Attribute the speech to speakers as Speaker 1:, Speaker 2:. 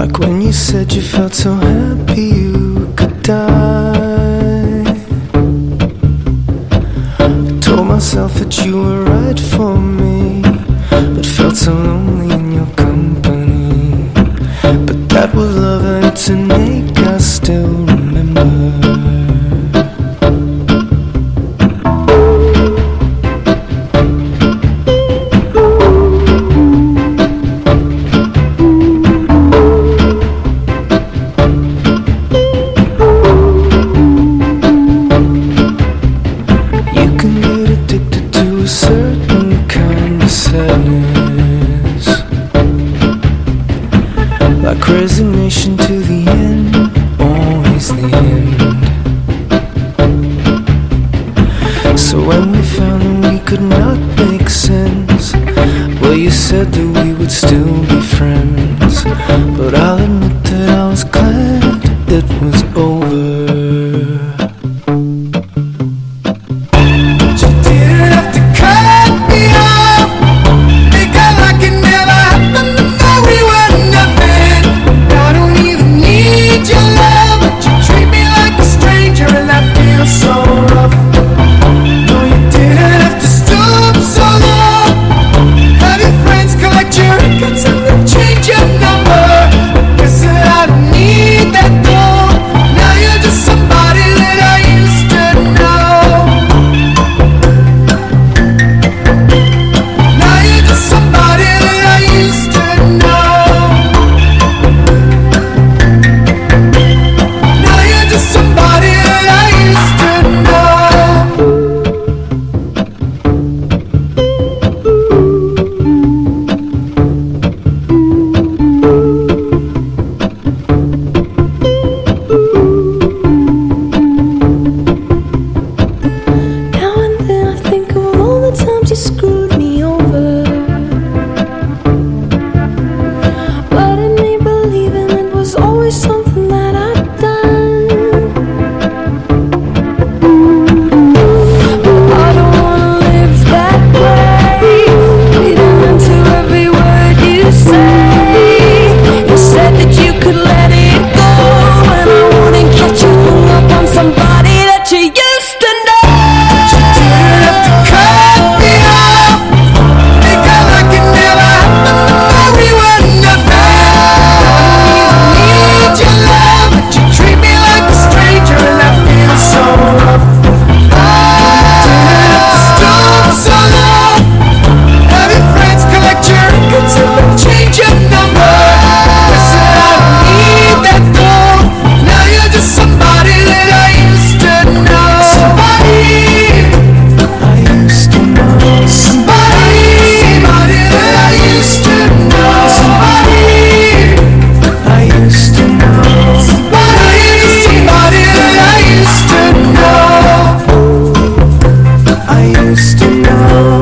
Speaker 1: Like when you said you felt so happy. I told myself that you were right for me, but felt so lonely in your company. But that was love, and it's Resignation to the end, always the end. So when we found that we could not make sense, well, you said that we would still be friends. But I'll admit that I was glad it was. to know